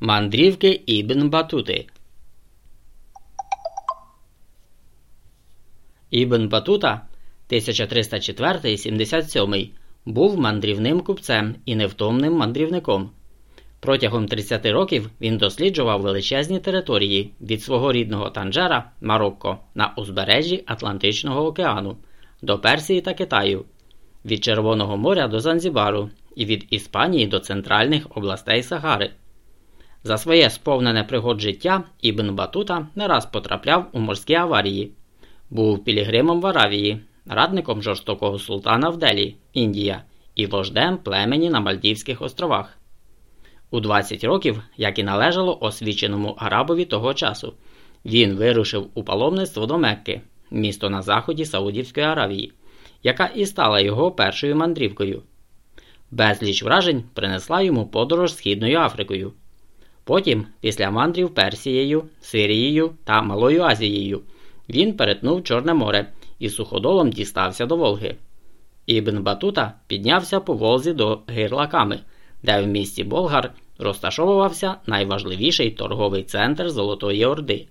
Мандрівки Ібн Батути Ібн Батута 1304-77 був мандрівним купцем і невтомним мандрівником. Протягом 30 років він досліджував величезні території від свого рідного Танджера Марокко на узбережжі Атлантичного океану до Персії та Китаю, від Червоного моря до Занзібару і від Іспанії до центральних областей Сагари. За своє сповнене пригод життя Ібн Батута не раз потрапляв у морські аварії, був пілігримом в Аравії, радником жорстокого султана в Делі, Індія і вождем племені на Мальдівських островах. У 20 років, як і належало освіченому арабові того часу, він вирушив у паломництво до Мекки, місто на заході Саудівської Аравії, яка і стала його першою мандрівкою. Безліч вражень принесла йому подорож Східною Африкою. Потім, після мандрів Персією, Сирією та Малою Азією, він перетнув Чорне море і суходолом дістався до Волги. Ібн Батута піднявся по Волзі до Гирлаками, де в місті Болгар розташовувався найважливіший торговий центр Золотої Орди.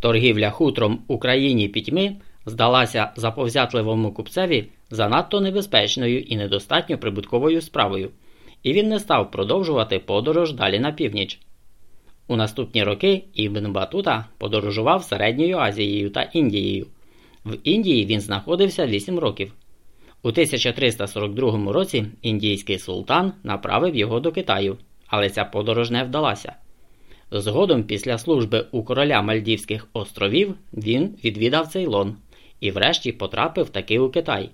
Торгівля хутром Україні пітьми здалася заповзятливому купцеві занадто небезпечною і недостатньо прибутковою справою, і він не став продовжувати подорож далі на північ. У наступні роки Ібн Батута подорожував Середньою Азією та Індією. В Індії він знаходився 8 років. У 1342 році індійський султан направив його до Китаю, але ця подорож не вдалася. Згодом, після служби у короля Мальдівських островів, він відвідав Цейлон і, врешті, потрапив таки у Китай.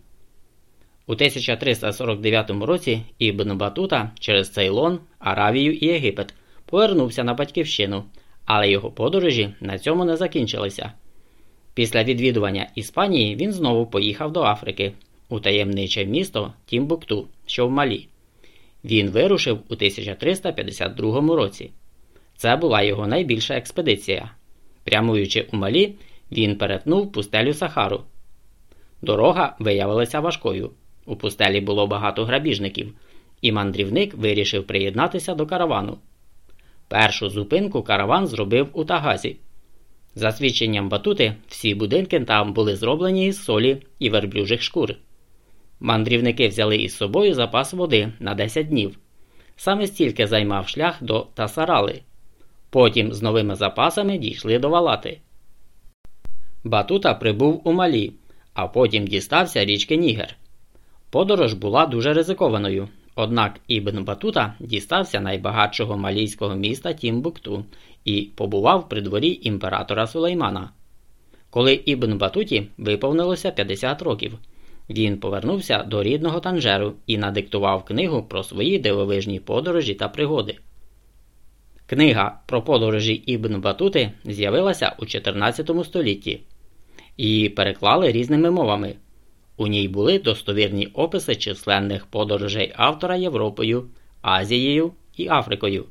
У 1349 році Ібн Батута через Цейлон, Аравію і Єгипет повернувся на батьківщину, але його подорожі на цьому не закінчилися. Після відвідування Іспанії він знову поїхав до Африки у таємниче місто Тімбукту, що в Малі. Він вирушив у 1352 році. Це була його найбільша експедиція. Прямуючи у Малі, він перетнув пустелю Сахару. Дорога виявилася важкою. У пустелі було багато грабіжників, і мандрівник вирішив приєднатися до каравану. Першу зупинку караван зробив у Тагазі. За свідченням батути, всі будинки там були зроблені із солі і верблюжих шкур. Мандрівники взяли із собою запас води на 10 днів. Саме стільки займав шлях до Тасарали. Потім з новими запасами дійшли до Валати. Батута прибув у Малі, а потім дістався річки Нігер. Подорож була дуже ризикованою, однак Ібн Батута дістався найбагатшого малійського міста Тімбукту і побував при дворі імператора Сулеймана. Коли Ібн Батуті виповнилося 50 років, він повернувся до рідного Танжеру і надиктував книгу про свої дивовижні подорожі та пригоди. Книга про подорожі Ібн Батути з'явилася у 14 столітті. Її переклали різними мовами. У ній були достовірні описи численних подорожей автора Європою, Азією і Африкою.